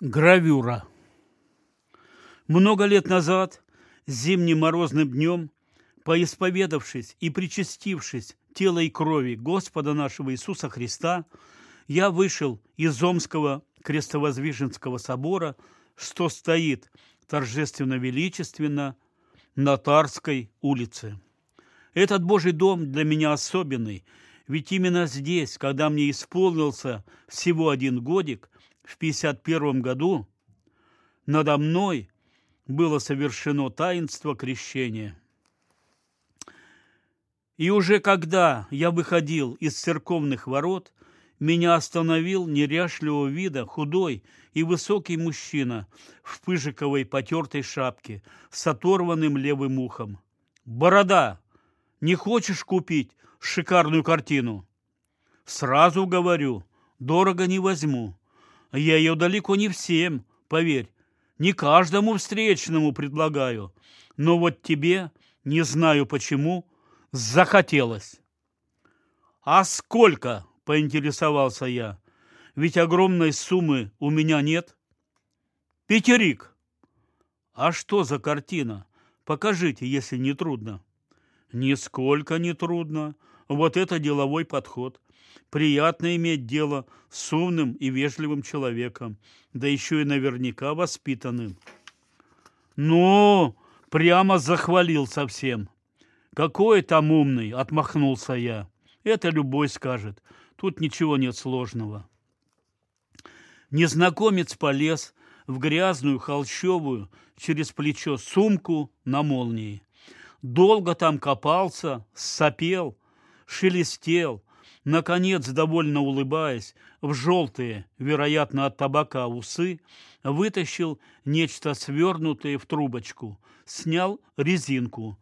Гравюра. Много лет назад, зимним морозным днем, поисповедавшись и причастившись тела и крови Господа нашего Иисуса Христа, я вышел из Омского крестовоздвиженского собора, что стоит торжественно-величественно на Тарской улице. Этот Божий дом для меня особенный, ведь именно здесь, когда мне исполнился всего один годик, в 51 году надо мной было совершено таинство крещения. И уже когда я выходил из церковных ворот, меня остановил неряшливого вида худой и высокий мужчина в пыжиковой потертой шапке с оторванным левым ухом. «Борода! Не хочешь купить шикарную картину?» «Сразу говорю, дорого не возьму. Я ее далеко не всем, поверь, не каждому встречному предлагаю. Но вот тебе, не знаю почему, захотелось. А сколько, поинтересовался я, ведь огромной суммы у меня нет. Пятерик. А что за картина? Покажите, если не трудно. Нисколько не трудно. Вот это деловой подход. Приятно иметь дело с умным и вежливым человеком, да еще и наверняка воспитанным. Ну, прямо захвалил совсем. Какой там умный, отмахнулся я. Это любой скажет. Тут ничего нет сложного. Незнакомец полез в грязную холщовую через плечо сумку на молнии. Долго там копался, сопел, шелестел, наконец, довольно улыбаясь, в желтые, вероятно, от табака усы, вытащил нечто свернутое в трубочку, снял резинку,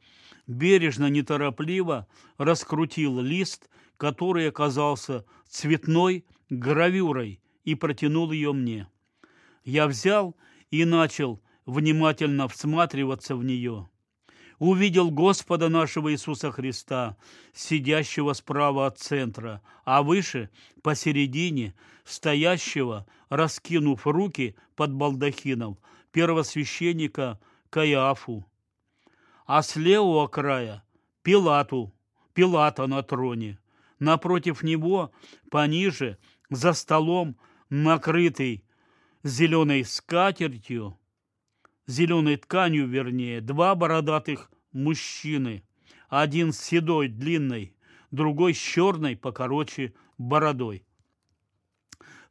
бережно, неторопливо раскрутил лист, который оказался цветной гравюрой, и протянул ее мне. Я взял и начал внимательно всматриваться в нее увидел Господа нашего Иисуса Христа, сидящего справа от центра, а выше, посередине, стоящего, раскинув руки под балдахином, первосвященника Каиафу, а с левого края Пилату, Пилата на троне. Напротив него, пониже, за столом, накрытый зеленой скатертью, зеленой тканью, вернее, два бородатых мужчины. Один с седой, длинной, другой с черной, покороче, бородой.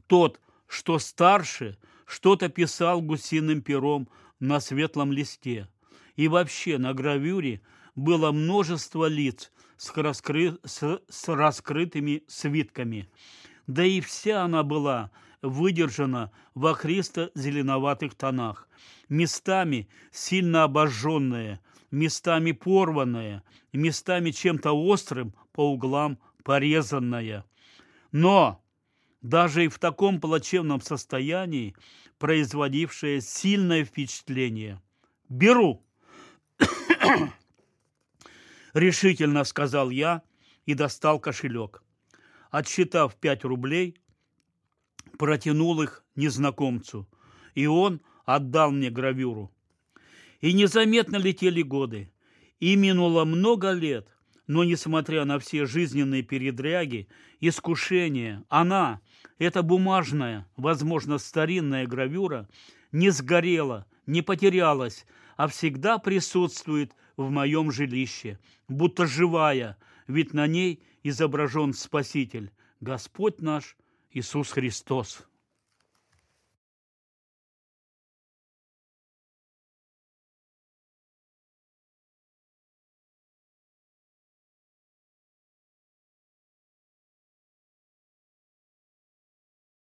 Тот, что старше, что-то писал гусиным пером на светлом листе. И вообще на гравюре было множество лиц с, раскры... с... с раскрытыми свитками. Да и вся она была выдержана в охристо-зеленоватых тонах, местами сильно обожженная, местами порванная, местами чем-то острым по углам порезанная. Но даже и в таком плачевном состоянии производившее сильное впечатление. «Беру!» Решительно сказал я и достал кошелек. Отсчитав пять рублей, протянул их незнакомцу, и он отдал мне гравюру. И незаметно летели годы, и минуло много лет, но, несмотря на все жизненные передряги, искушения, она, эта бумажная, возможно, старинная гравюра, не сгорела, не потерялась, а всегда присутствует в моем жилище, будто живая, ведь на ней изображен Спаситель, Господь наш Иисус Христос.